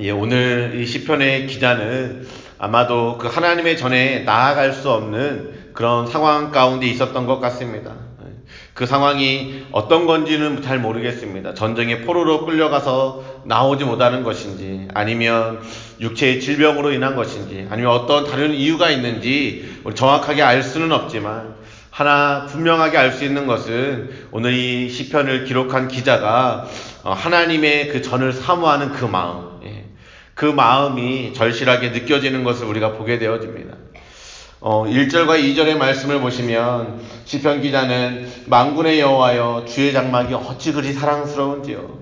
예, 오늘 이 시편의 기자는 아마도 그 하나님의 전에 나아갈 수 없는 그런 상황 가운데 있었던 것 같습니다. 그 상황이 어떤 건지는 잘 모르겠습니다. 전쟁의 포로로 끌려가서 나오지 못하는 것인지, 아니면 육체의 질병으로 인한 것인지, 아니면 어떤 다른 이유가 있는지 정확하게 알 수는 없지만, 하나 분명하게 알 수 있는 것은 오늘 이 시편을 기록한 기자가 어, 하나님의 그 전을 사모하는 그 마음, 예. 그 마음이 절실하게 느껴지는 것을 우리가 보게 되어집니다. 어, 1절과 2절의 말씀을 보시면 시편 기자는 망군의 여호와여 주의 장막이 어찌 그리 사랑스러운지요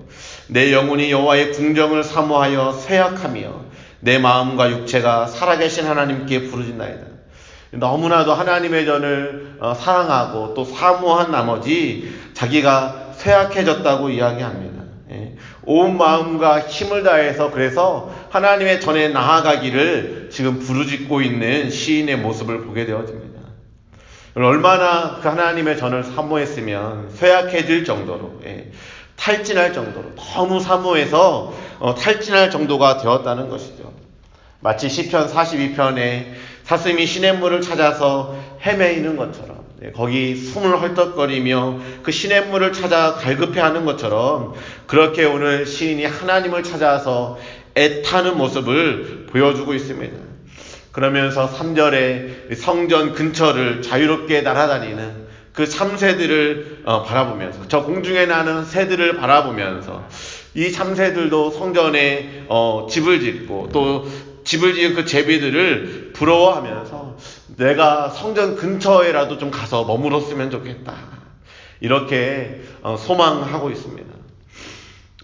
내 영혼이 여호와의 궁정을 사모하여 쇠약하며 내 마음과 육체가 살아계신 하나님께 부르짖나이다. 너무나도 하나님의 전을 어, 사랑하고 또 사모한 나머지 자기가 쇠약해졌다고 이야기합니다. 예. 온 마음과 힘을 다해서 그래서 하나님의 전에 나아가기를 지금 부르짖고 있는 시인의 모습을 보게 되어집니다. 얼마나 그 하나님의 전을 사모했으면 쇠약해질 정도로 예. 탈진할 정도로 너무 사모해서 어, 탈진할 정도가 되었다는 것이죠. 마치 시편 42편에 사슴이 시냇물을 찾아서 헤매이는 것처럼 네, 거기 숨을 헐떡거리며 그 시냇물을 찾아 갈급해하는 것처럼 그렇게 오늘 시인이 하나님을 찾아서 애타는 모습을 보여주고 있습니다. 그러면서 3절에 성전 근처를 자유롭게 날아다니는 그 참새들을 어, 바라보면서 저 공중에 나는 새들을 바라보면서 이 참새들도 성전에 어, 집을 짓고 또 집을 지은 그 제비들을 부러워하면서 내가 성전 근처에라도 좀 가서 머물었으면 좋겠다. 이렇게 어, 소망하고 있습니다.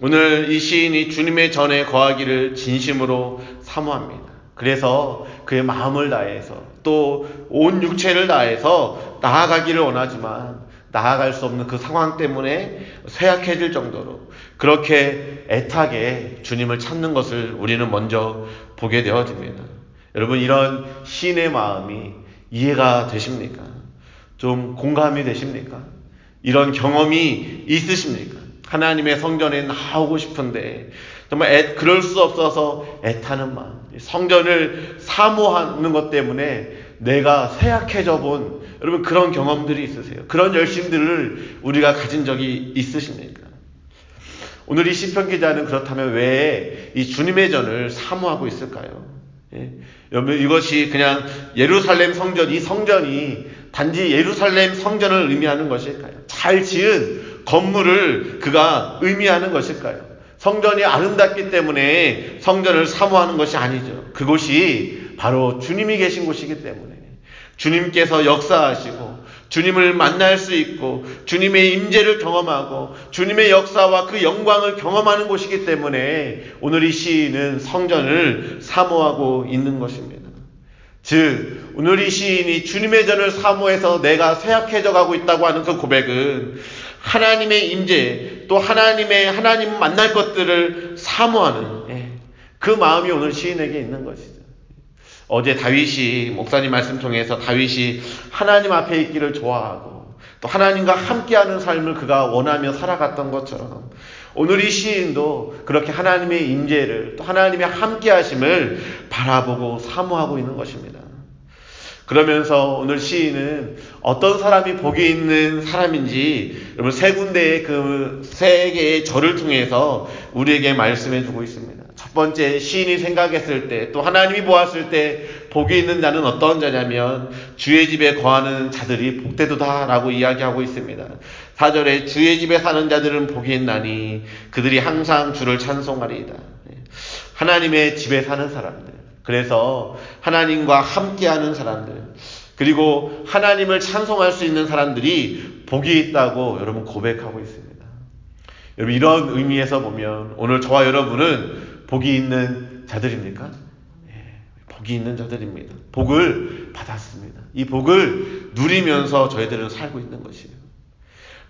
오늘 이 시인이 주님의 전에 거하기를 진심으로 사모합니다. 그래서 그의 마음을 다해서 또 온 육체를 다해서 나아가기를 원하지만 나아갈 수 없는 그 상황 때문에 쇠약해질 정도로 그렇게 애타게 주님을 찾는 것을 우리는 먼저 보게 되어집니다. 여러분 이런 신의 마음이 이해가 되십니까? 좀 공감이 되십니까? 이런 경험이 있으십니까? 하나님의 성전에 나오고 싶은데 정말 애, 그럴 수 없어서 애타는 마음, 성전을 사모하는 것 때문에 내가 쇠약해져 본 여러분 그런 경험들이 있으세요? 그런 열심들을 우리가 가진 적이 있으십니까? 오늘 이 시편 기자는 그렇다면 왜 이 주님의 전을 사모하고 있을까요? 예? 여러분 이것이 그냥 예루살렘 성전 이 성전이 단지 예루살렘 성전을 의미하는 것일까요? 잘 지은 건물을 그가 의미하는 것일까요? 성전이 아름답기 때문에 성전을 사모하는 것이 아니죠. 그곳이 바로 주님이 계신 곳이기 때문에 주님께서 역사하시고 주님을 만날 수 있고 주님의 임재를 경험하고 주님의 역사와 그 영광을 경험하는 곳이기 때문에 오늘 이 시인은 성전을 사모하고 있는 것입니다. 즉 오늘 이 시인이 주님의 전을 사모해서 내가 쇠약해져 가고 있다고 하는 그 고백은 하나님의 임재 또 하나님의 하나님 만날 것들을 사모하는 예, 그 마음이 오늘 시인에게 있는 것이죠. 어제 다윗이 목사님 말씀 통해서 다윗이 하나님 앞에 있기를 좋아하고 또 하나님과 함께하는 삶을 그가 원하며 살아갔던 것처럼 오늘 이 시인도 그렇게 하나님의 임재를 또 하나님의 함께하심을 바라보고 사모하고 있는 것입니다. 그러면서 오늘 시인은 어떤 사람이 복이 있는 사람인지 여러분 세 군데의 그 세 개의 절을 통해서 우리에게 말씀해 주고 있습니다. 첫 번째 시인이 생각했을 때 또 하나님이 보았을 때 복이 있는 자는 어떤 자냐면 주의 집에 거하는 자들이 복되도다라고 이야기하고 있습니다. 4절에 주의 집에 사는 자들은 복이 있나니 그들이 항상 주를 찬송하리이다. 하나님의 집에 사는 사람들. 그래서 하나님과 함께하는 사람들. 그리고 하나님을 찬송할 수 있는 사람들이 복이 있다고 여러분 고백하고 있습니다. 여러분 이런 의미에서 보면 오늘 저와 여러분은 복이 있는 자들입니까? 네, 복이 있는 자들입니다. 복을 받았습니다. 이 복을 누리면서 저희들은 살고 있는 것이에요.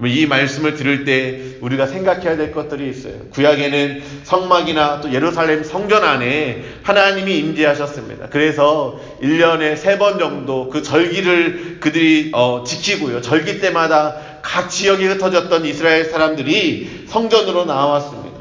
이 말씀을 들을 때 우리가 생각해야 될 것들이 있어요. 구약에는 성막이나 또 예루살렘 성전 안에 하나님이 임재하셨습니다. 그래서 1년에 세번 정도 그 절기를 그들이 어, 지키고요. 절기 때마다 각 지역에 흩어졌던 이스라엘 사람들이 성전으로 나왔습니다.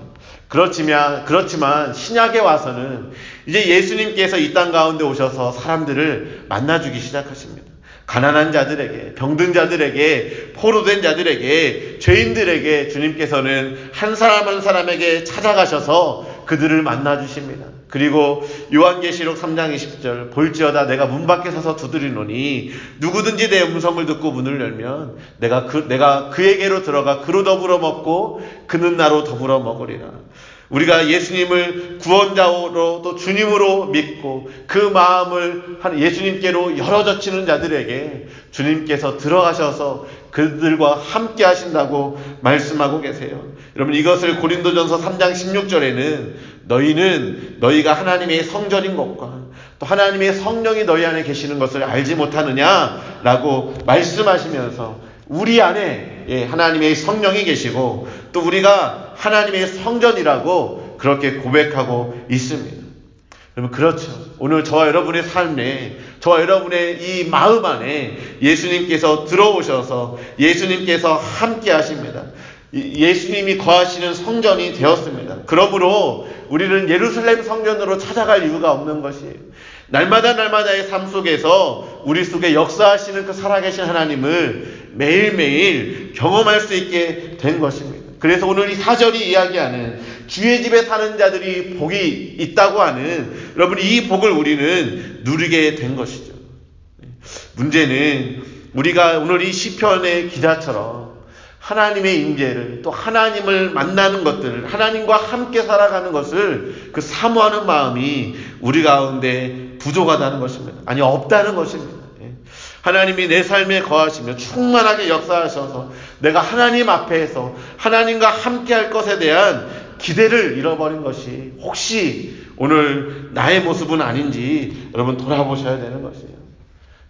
그렇지만, 그렇지만 신약에 와서는 이제 예수님께서 이 땅 가운데 오셔서 사람들을 만나주기 시작하십니다. 가난한 자들에게, 병든 자들에게, 포로된 자들에게, 죄인들에게 주님께서는 한 사람 한 사람에게 찾아가셔서 그들을 만나주십니다. 그리고 요한계시록 3장 20절 볼지어다 내가 문 밖에 서서 두드리노니 누구든지 내 음성을 듣고 문을 열면 내가 그 내가 그에게로 들어가 그로 더불어 먹고 그는 나로 더불어 먹으리라. 우리가 예수님을 구원자로 또 주님으로 믿고 그 마음을 한 예수님께로 열어젖히는 자들에게 주님께서 들어가셔서 그들과 함께 하신다고 말씀하고 계세요. 여러분 이것을 고린도전서 3장 16절에는 너희는 너희가 하나님의 성전인 것과 또 하나님의 성령이 너희 안에 계시는 것을 알지 못하느냐라고 말씀하시면서 우리 안에 예, 하나님의 성령이 계시고 또 우리가 하나님의 성전이라고 그렇게 고백하고 있습니다. 여러분 그렇죠. 오늘 저와 여러분의 삶에 저와 여러분의 이 마음 안에 예수님께서 들어오셔서 예수님께서 함께 하십니다. 예수님이 거하시는 성전이 되었습니다. 그러므로 우리는 예루살렘 성전으로 찾아갈 이유가 없는 것이에요. 날마다 날마다의 삶 속에서 우리 속에 역사하시는 그 살아계신 하나님을 매일매일 경험할 수 있게 된 것입니다. 그래서 오늘 이 사절이 이야기하는 주의 집에 사는 자들이 복이 있다고 하는 여러분 이 복을 우리는 누리게 된 것이죠. 문제는 우리가 오늘 이 시편의 기자처럼 하나님의 임재를 또 하나님을 만나는 것들을 하나님과 함께 살아가는 것을 그 사모하는 마음이 우리 가운데 부족하다는 것입니다. 아니 없다는 것입니다. 예. 하나님이 내 삶에 거하시며 충만하게 역사하셔서 내가 하나님 앞에서 하나님과 함께 할 것에 대한 기대를 잃어버린 것이 혹시 오늘 나의 모습은 아닌지 여러분 돌아보셔야 되는 것이에요.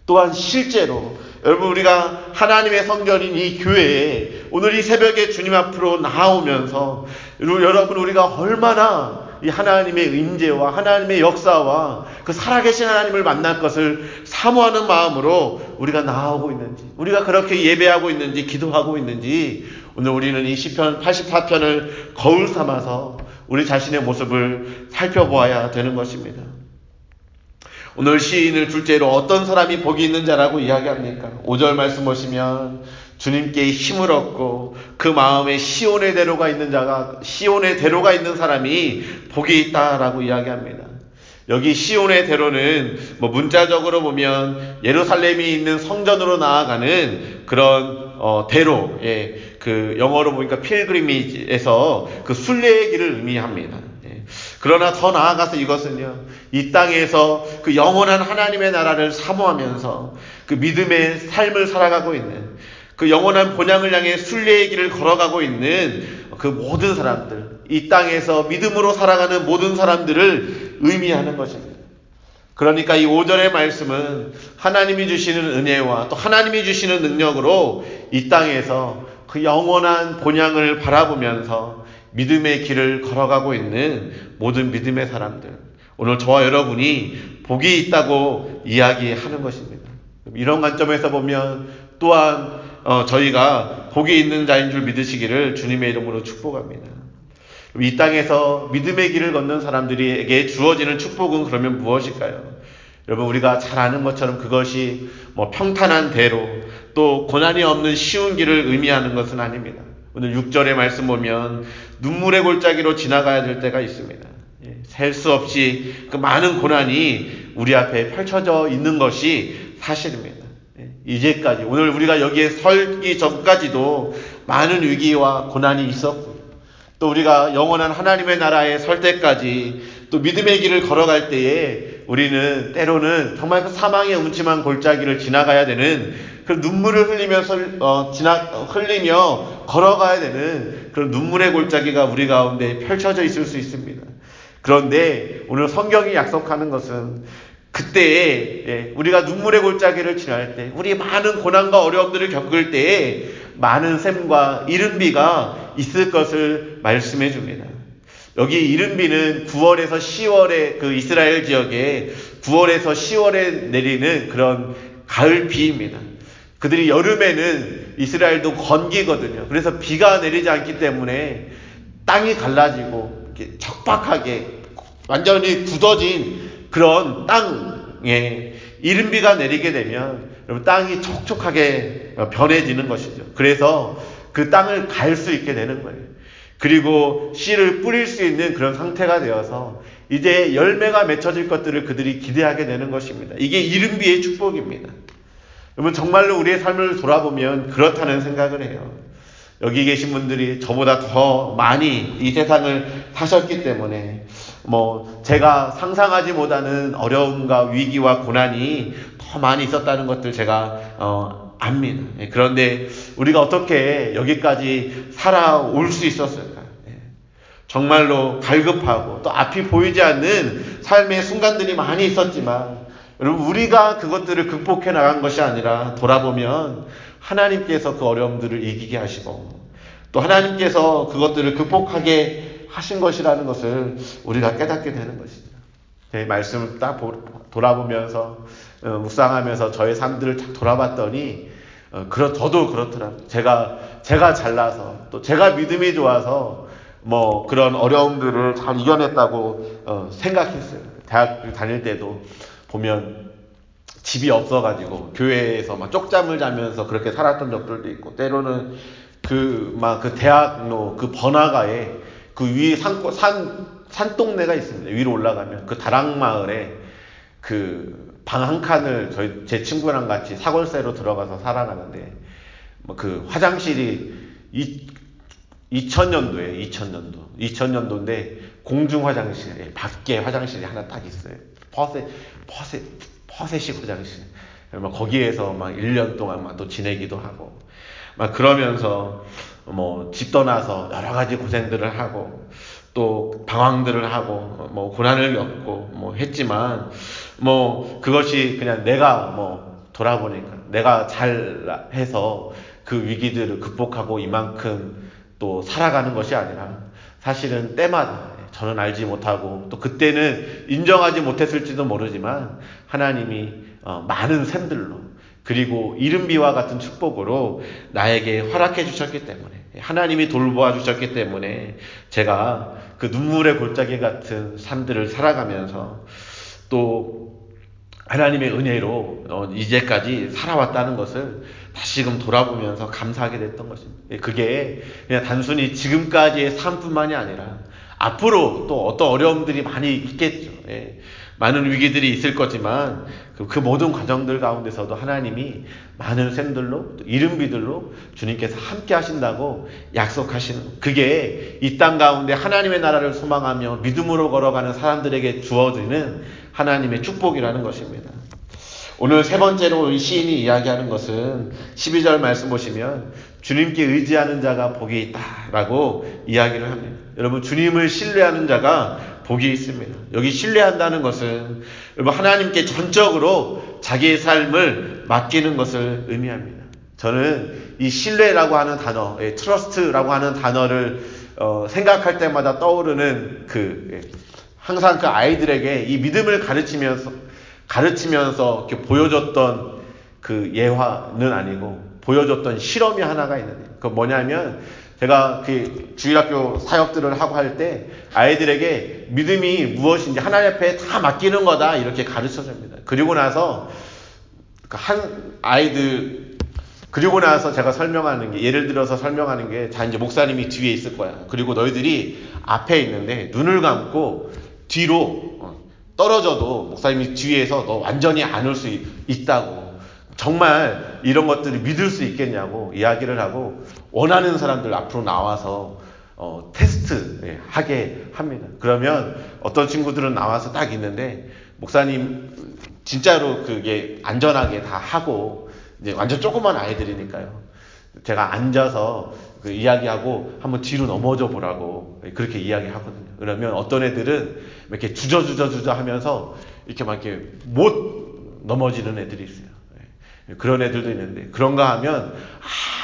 또한 실제로 여러분 우리가 하나님의 성전인 이 교회에 오늘 이 새벽에 주님 앞으로 나오면서 여러분 우리가 얼마나 이 하나님의 임재와 하나님의 역사와 그 살아계신 하나님을 만날 것을 사모하는 마음으로 우리가 나오고 있는지 우리가 그렇게 예배하고 있는지 기도하고 있는지 오늘 우리는 이 시편 84편을 거울 삼아서 우리 자신의 모습을 살펴보아야 되는 것입니다. 오늘 시인을 둘째로 어떤 사람이 복이 있는 자라고 이야기합니까? 5절 말씀 보시면 주님께 힘을 얻고 그 마음에 시온의 대로가 있는 자가 시온의 대로가 있는 사람이 복이 있다라고 이야기합니다. 여기 시온의 대로는 뭐 문자적으로 보면 예루살렘이 있는 성전으로 나아가는 그런 어 대로, 예, 그 영어로 보니까 필그리미지에서 그 순례의 길을 의미합니다. 예. 그러나 더 나아가서 이것은요, 이 땅에서 그 영원한 하나님의 나라를 사모하면서 그 믿음의 삶을 살아가고 있는 그 영원한 본향을 향해 순례의 길을 걸어가고 있는 그 모든 사람들, 이 땅에서 믿음으로 살아가는 모든 사람들을 의미하는 것입니다. 그러니까 이 5절의 말씀은 하나님이 주시는 은혜와 또 하나님이 주시는 능력으로 이 땅에서 그 영원한 본향을 바라보면서 믿음의 길을 걸어가고 있는 모든 믿음의 사람들. 오늘 저와 여러분이 복이 있다고 이야기하는 것입니다. 이런 관점에서 보면 또한 어, 저희가 복이 있는 자인 줄 믿으시기를 주님의 이름으로 축복합니다. 이 땅에서 믿음의 길을 걷는 사람들에게 주어지는 축복은 그러면 무엇일까요? 여러분 우리가 잘 아는 것처럼 그것이 뭐 평탄한 대로 또 고난이 없는 쉬운 길을 의미하는 것은 아닙니다. 오늘 6절의 말씀 보면 눈물의 골짜기로 지나가야 될 때가 있습니다. 예, 셀수 없이 그 많은 고난이 우리 앞에 펼쳐져 있는 것이 사실입니다. 이제까지 오늘 우리가 여기에 설기 전까지도 많은 위기와 고난이 있었고 또 우리가 영원한 하나님의 나라에 설 때까지 또 믿음의 길을 걸어갈 때에 우리는 때로는 정말 그 사망의 음침한 골짜기를 지나가야 되는 그 눈물을 흘리면서 어, 지나 흘리며 걸어가야 되는 그런 눈물의 골짜기가 우리 가운데 펼쳐져 있을 수 있습니다. 그런데 오늘 성경이 약속하는 것은 그때에 예, 우리가 눈물의 골짜기를 지날 때, 우리 많은 고난과 어려움들을 겪을 때에 많은 샘과 이른비가 있을 것을 말씀해 줍니다. 여기 이른비는 9월에서 10월의 그 이스라엘 지역에 9월에서 10월에 내리는 그런 가을 비입니다. 그들이 여름에는 이스라엘도 건기거든요. 그래서 비가 내리지 않기 때문에 땅이 갈라지고 척박하게 완전히 굳어진 그런 땅에 이른비가 내리게 되면 여러분 땅이 촉촉하게 변해지는 것이죠. 그래서 그 땅을 갈 수 있게 되는 거예요. 그리고 씨를 뿌릴 수 있는 그런 상태가 되어서 이제 열매가 맺혀질 것들을 그들이 기대하게 되는 것입니다. 이게 이른비의 축복입니다. 여러분 정말로 우리의 삶을 돌아보면 그렇다는 생각을 해요. 여기 계신 분들이 저보다 더 많이 이 세상을 사셨기 때문에 뭐 제가 상상하지 못하는 어려움과 위기와 고난이 더 많이 있었다는 것들 제가 어, 압니다. 예, 그런데 우리가 어떻게 여기까지 살아올 수 있었을까? 예, 정말로 갈급하고 또 앞이 보이지 않는 삶의 순간들이 많이 있었지만 여러분 우리가 그것들을 극복해 나간 것이 아니라 돌아보면 하나님께서 그 어려움들을 이기게 하시고 또 하나님께서 그것들을 극복하게 하신 것이라는 것을 우리가 깨닫게 되는 것이죠. 제 말씀을 딱 돌아보면서 어, 묵상하면서 저의 삶들을 딱 돌아봤더니 어, 그렇 저도 그렇더라고요. 제가 제가 잘나서 또 제가 믿음이 좋아서 뭐 그런 어려움들을 잘 이겨냈다고 어, 생각했어요. 대학 다닐 때도 보면 집이 없어가지고 교회에서 막 쪽잠을 자면서 그렇게 살았던 적들도 있고 때로는 그 막그 대학로 그 번화가에 그위산산 산동네가 있습니다. 위로 올라가면 그 다락마을에 그 방 한 칸을 저희 제 친구랑 같이 사골세로 들어가서 살아가는데 뭐 그 화장실이 이 2000년도에 2000년도 2000년도인데 공중 화장실에 밖에 화장실이 하나 딱 있어요. 퍼세 퍼세 퍼세식 화장실. 막 거기에서 막 1년 동안 막 또 지내기도 하고 막 그러면서 뭐 집 떠나서 여러 가지 고생들을 하고 또 방황들을 하고 뭐 고난을 겪고 뭐 했지만 뭐 그것이 그냥 내가 뭐 돌아보니까 내가 잘 해서 그 위기들을 극복하고 이만큼 또 살아가는 것이 아니라 사실은 때마다 저는 알지 못하고 또 그때는 인정하지 못했을지도 모르지만 하나님이 어, 많은 샘들로 그리고 이른비와 같은 축복으로 나에게 허락해 주셨기 때문에 하나님이 돌보아 주셨기 때문에 제가 그 눈물의 골짜기 같은 삶들을 살아가면서 또 하나님의 은혜로 어, 이제까지 살아왔다는 것을 다시금 돌아보면서 감사하게 됐던 것입니다. 그게 그냥 단순히 지금까지의 삶뿐만이 아니라 앞으로 또 어떤 어려움들이 많이 있겠죠. 예. 많은 위기들이 있을 거지만 그, 그 모든 과정들 가운데서도 하나님이 많은 샘들로 이른비들로 주님께서 함께 하신다고 약속하시는 그게 이 땅 가운데 하나님의 나라를 소망하며 믿음으로 걸어가는 사람들에게 주어지는 하나님의 축복이라는 것입니다. 오늘 세 번째로 이 시인이 이야기하는 것은 12절 말씀 보시면 주님께 의지하는 자가 복이 있다라고 이야기를 합니다. 여러분 주님을 신뢰하는 자가 복이 있습니다. 여기 신뢰한다는 것은 여러분 하나님께 전적으로 자기의 삶을 맡기는 것을 의미합니다. 저는 이 신뢰라고 하는 단어, 예, 트러스트라고 하는 단어를 어, 생각할 때마다 떠오르는 그 예, 항상 그 아이들에게 이 믿음을 가르치면서 가르치면서 이렇게 보여줬던 그 예화는 아니고 보여줬던 실험이 하나가 있는데 그 뭐냐면 제가 그 주일학교 사역들을 하고 할 때 아이들에게 믿음이 무엇인지 하나님 앞에 다 맡기는 거다 이렇게 가르쳐 줍니다. 그리고 나서 그한 아이들 그리고 나서 제가 설명하는 게 예를 들어서 설명하는 게 자 이제 목사님이 뒤에 있을 거야. 그리고 너희들이 앞에 있는데 눈을 감고 뒤로 어, 떨어져도 목사님이 뒤에서 너 완전히 안 올 수 있다고 정말 이런 것들을 믿을 수 있겠냐고 이야기를 하고 원하는 사람들 앞으로 나와서 어, 테스트 예, 하게 합니다. 그러면 어떤 친구들은 나와서 딱 있는데 목사님 진짜로 그게 안전하게 다 하고 이제 완전 조그만 아이들이니까요. 제가 앉아서 그 이야기하고 한번 뒤로 넘어져 보라고 그렇게 이야기하거든요. 그러면 어떤 애들은 이렇게 주저주저 주저 하면서 이렇게 막 이렇게 못 넘어지는 애들이 있어요. 예. 그런 애들도 있는데 그런가 하면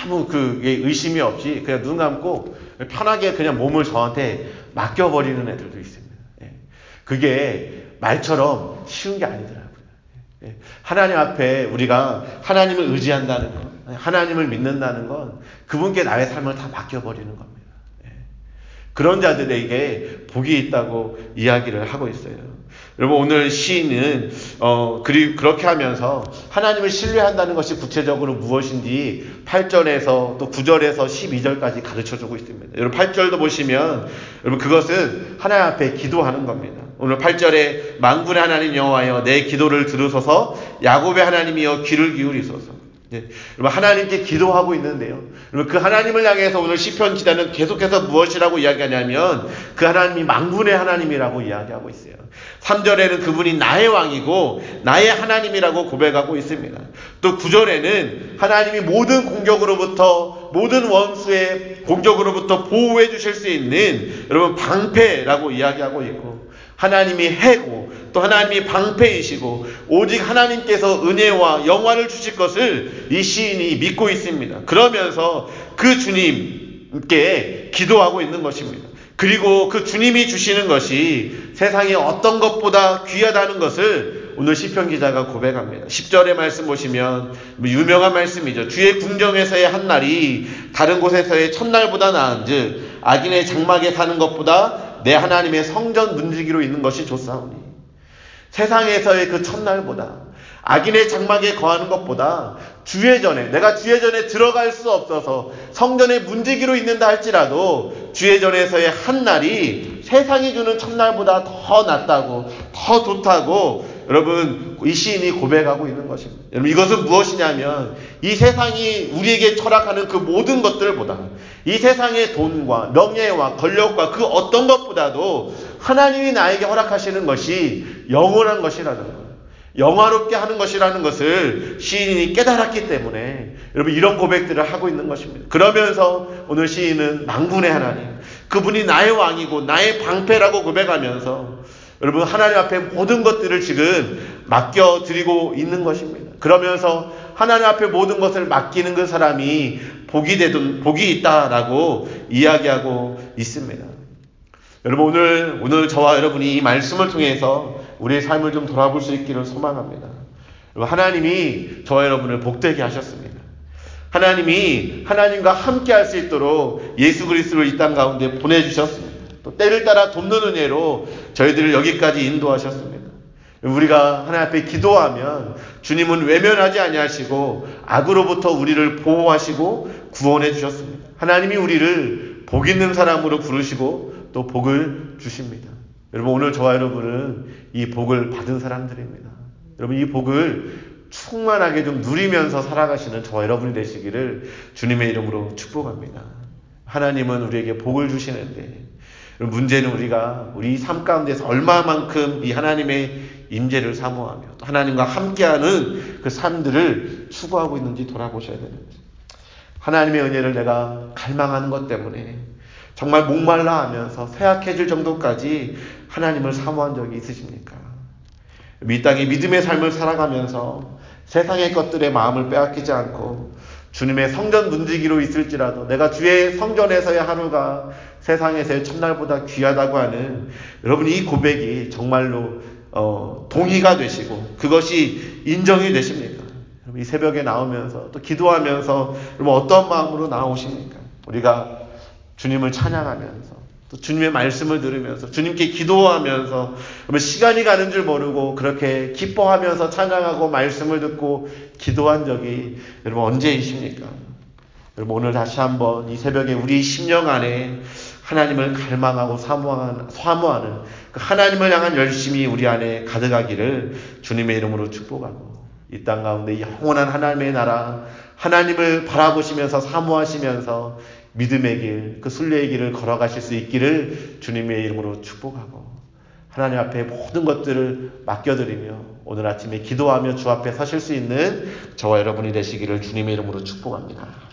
아무 그게 의심이 없이 그냥 눈 감고 편하게 그냥 몸을 저한테 맡겨버리는 애들도 있습니다. 예. 그게 말처럼 쉬운 게 아니더라고요. 예. 하나님 앞에 우리가 하나님을 의지한다는 것, 하나님을 믿는다는 건 그분께 나의 삶을 다 맡겨버리는 겁니다. 그런 자들에게 복이 있다고 이야기를 하고 있어요. 여러분 오늘 시인은 어 그리 그렇게 하면서 하나님을 신뢰한다는 것이 구체적으로 무엇인지 8절에서 또 9절에서 12절까지 가르쳐 주고 있습니다. 여러분 8절도 보시면 여러분 그것은 하나님 앞에 기도하는 겁니다. 오늘 8절에 만군의 하나님 여호와여 내 기도를 들으소서 야곱의 하나님이여 귀를 기울이소서 예, 여러분 하나님께 기도하고 있는데요. 여러분 그 하나님을 향해서 오늘 시편 기자는 계속해서 무엇이라고 이야기하냐면 그 하나님이 망군의 하나님이라고 이야기하고 있어요. 3절에는 그분이 나의 왕이고 나의 하나님이라고 고백하고 있습니다. 또 9절에는 하나님이 모든 공격으로부터 모든 원수의 공격으로부터 보호해 주실 수 있는 여러분 방패라고 이야기하고 있고 하나님이 해고 또 하나님이 방패이시고 오직 하나님께서 은혜와 영화를 주실 것을 이 시인이 믿고 있습니다. 그러면서 그 주님께 기도하고 있는 것입니다. 그리고 그 주님이 주시는 것이 세상에 어떤 것보다 귀하다는 것을 오늘 시편 기자가 고백합니다. 10절의 말씀 보시면 뭐 유명한 말씀이죠. 주의 궁정에서의 한 날이 다른 곳에서의 첫날보다 나은즉 악인의 장막에 사는 것보다 내 하나님의 성전 문지기로 있는 것이 좋사오니 세상에서의 그 첫날보다 악인의 장막에 거하는 것보다 주의 전에 내가 주의 전에 들어갈 수 없어서 성전에 문지기로 있는다 할지라도 주의 전에서의 한 날이 세상이 주는 첫날보다 더 낫다고 더 좋다고 여러분 이 시인이 고백하고 있는 것입니다. 여러분 이것은 무엇이냐면 이 세상이 우리에게 철학하는 그 모든 것들보다 이 세상의 돈과 명예와 권력과 그 어떤 것보다도 하나님이 나에게 허락하시는 것이 영원한 것이라는 거예요. 영화롭게 하는 것이라는 것을 시인이 깨달았기 때문에 여러분 이런 고백들을 하고 있는 것입니다. 그러면서 오늘 시인은 망군의 하나님, 그분이 나의 왕이고 나의 방패라고 고백하면서 여러분 하나님 앞에 모든 것들을 지금 맡겨드리고 있는 것입니다. 그러면서 하나님 앞에 모든 것을 맡기는 그 사람이 복이 되든 복이 있다라고 이야기하고 있습니다. 여러분 오늘 오늘 저와 여러분이 이 말씀을 통해서 우리의 삶을 좀 돌아볼 수 있기를 소망합니다. 하나님이 저와 여러분을 복되게 하셨습니다. 하나님이 하나님과 함께 할 수 있도록 예수 그리스도를 이 땅 가운데 보내 주셨습니다. 또 때를 따라 돕는 은혜로 저희들을 여기까지 인도하셨습니다. 우리가 하나님 앞에 기도하면 주님은 외면하지 아니하시고 악으로부터 우리를 보호하시고 구원해 주셨습니다. 하나님이 우리를 복 있는 사람으로 부르시고 또 복을 주십니다. 여러분 오늘 저와 여러분은 이 복을 받은 사람들입니다. 여러분 이 복을 충만하게 좀 누리면서 살아가시는 저와 여러분이 되시기를 주님의 이름으로 축복합니다. 하나님은 우리에게 복을 주시는데 문제는 우리가 우리 삶 가운데서 얼마만큼 이 하나님의 임재를 사모하며 또 하나님과 함께하는 그 삶들을 추구하고 있는지 돌아보셔야 됩니다. 하나님의 은혜를 내가 갈망하는 것 때문에 정말 목말라 하면서 쇠약해질 정도까지 하나님을 사모한 적이 있으십니까? 이 땅의 믿음의 삶을 살아가면서 세상의 것들의 마음을 빼앗기지 않고 주님의 성전 문지기로 있을지라도 내가 주의 성전에서의 하루가 세상에서의 첫날보다 귀하다고 하는 여러분 이 고백이 정말로 어, 동의가 되시고 그것이 인정이 되십니까? 이 새벽에 나오면서 또 기도하면서 여러분 어떤 마음으로 나오십니까? 우리가 주님을 찬양하면서 또 주님의 말씀을 들으면서 주님께 기도하면서 시간이 가는 줄 모르고 그렇게 기뻐하면서 찬양하고 말씀을 듣고 기도한 적이 여러분 언제이십니까? 여러분 오늘 다시 한번 이 새벽에 우리 심령 안에 하나님을 갈망하고 사모하는, 사모하는 그 하나님을 향한 열심이 우리 안에 가득하기를 주님의 이름으로 축복하고 이 땅 가운데 영원한 하나님의 나라 하나님을 바라보시면서 사모하시면서 믿음의 길, 그 순례의 길을 걸어가실 수 있기를 주님의 이름으로 축복하고 하나님 앞에 모든 것들을 맡겨드리며 오늘 아침에 기도하며 주 앞에 서실 수 있는 저와 여러분이 되시기를 주님의 이름으로 축복합니다.